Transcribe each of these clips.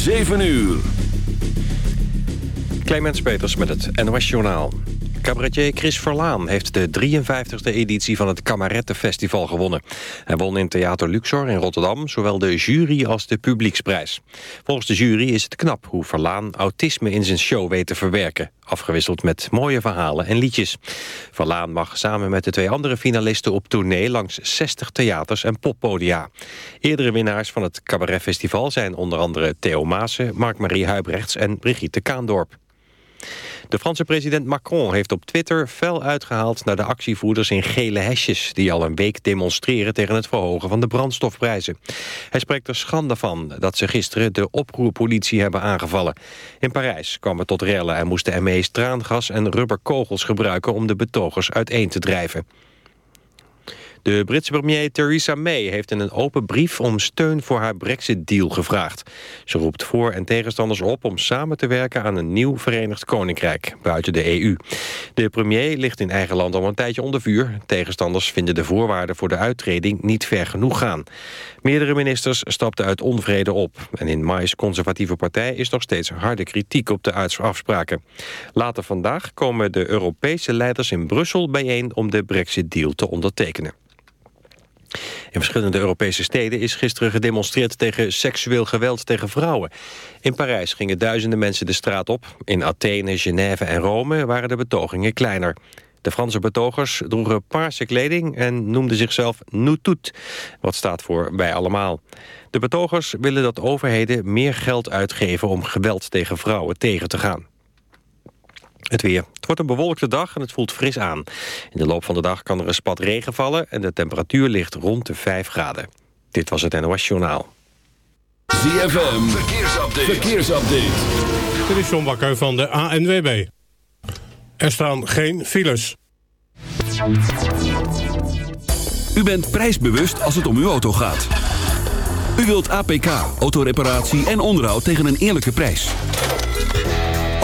7 uur. Clemens Peters met het NOS Journaal. Cabaretier Chris Verlaan heeft de 53e editie van het Kamarettenfestival gewonnen. Hij won in Theater Luxor in Rotterdam zowel de jury als de publieksprijs. Volgens de jury is het knap hoe Verlaan autisme in zijn show weet te verwerken. Afgewisseld met mooie verhalen en liedjes. Verlaan mag samen met de twee andere finalisten op tournee langs 60 theaters en poppodia. Eerdere winnaars van het Cabaretfestival zijn onder andere Theo Maassen, Mark-Marie Huibrechts en Brigitte Kaandorp. De Franse president Macron heeft op Twitter fel uitgehaald... naar de actievoerders in gele hesjes... die al een week demonstreren tegen het verhogen van de brandstofprijzen. Hij spreekt er schande van dat ze gisteren de oproerpolitie hebben aangevallen. In Parijs kwam het tot rellen en moesten ME's traangas en rubberkogels gebruiken... om de betogers uiteen te drijven. De Britse premier Theresa May heeft in een open brief om steun voor haar Brexit-deal gevraagd. Ze roept voor- en tegenstanders op om samen te werken aan een nieuw Verenigd Koninkrijk buiten de EU. De premier ligt in eigen land al een tijdje onder vuur. Tegenstanders vinden de voorwaarden voor de uittreding niet ver genoeg gaan. Meerdere ministers stapten uit onvrede op. En in May's conservatieve partij is nog steeds harde kritiek op de afspraken. Later vandaag komen de Europese leiders in Brussel bijeen om de Brexit-deal te ondertekenen. In verschillende Europese steden is gisteren gedemonstreerd tegen seksueel geweld tegen vrouwen. In Parijs gingen duizenden mensen de straat op. In Athene, Genève en Rome waren de betogingen kleiner. De Franse betogers droegen paarse kleding en noemden zichzelf Nous Tout, wat staat voor wij allemaal. De betogers willen dat overheden meer geld uitgeven om geweld tegen vrouwen tegen te gaan. Het weer. Het wordt een bewolkte dag en het voelt fris aan. In de loop van de dag kan er een spat regen vallen... en de temperatuur ligt rond de 5 graden. Dit was het NOS Journaal. ZFM, verkeersupdate. verkeersupdate. Dit is John Bakker van de ANWB. Er staan geen files. U bent prijsbewust als het om uw auto gaat. U wilt APK, autoreparatie en onderhoud tegen een eerlijke prijs.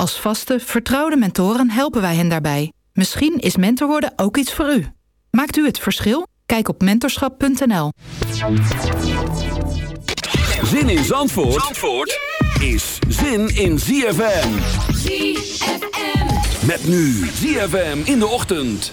Als vaste, vertrouwde mentoren helpen wij hen daarbij. Misschien is mentor worden ook iets voor u. Maakt u het verschil? Kijk op mentorschap.nl. Zin in Zandvoort, Zandvoort is zin in ZFM. ZFM. Met nu ZFM in de ochtend.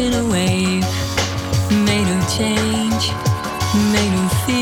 In a wave made of change, made of fear.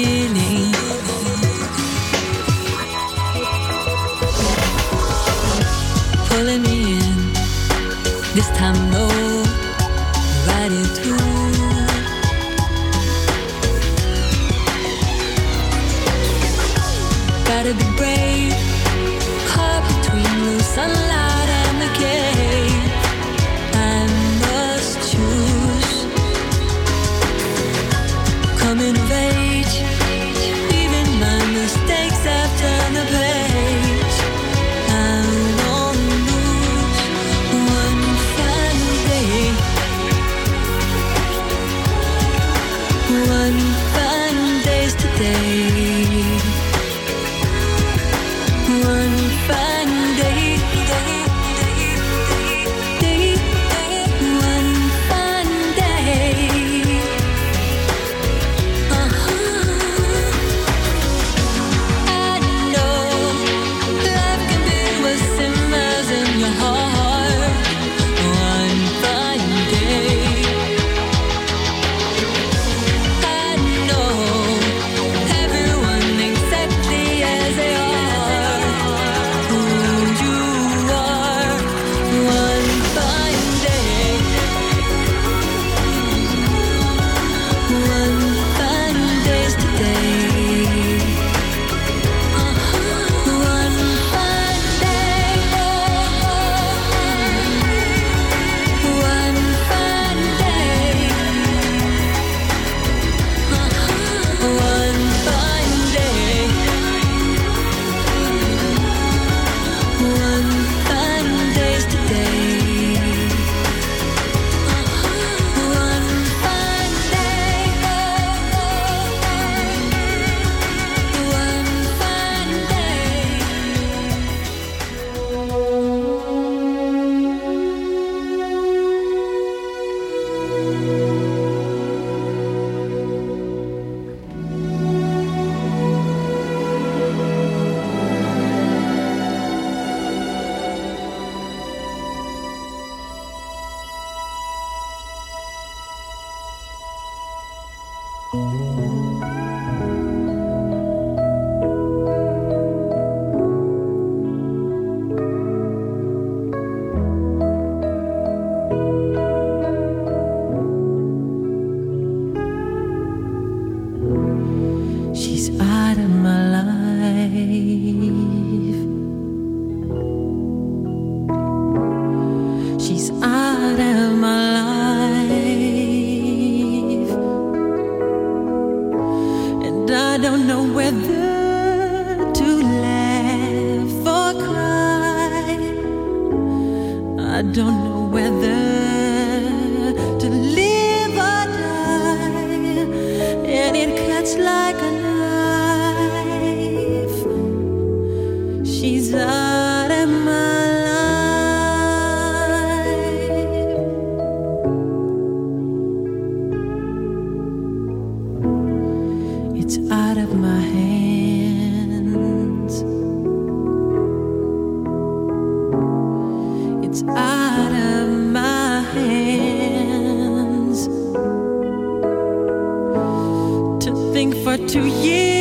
over two years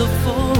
the phone.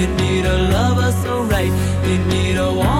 You need a lover so right. You need a woman.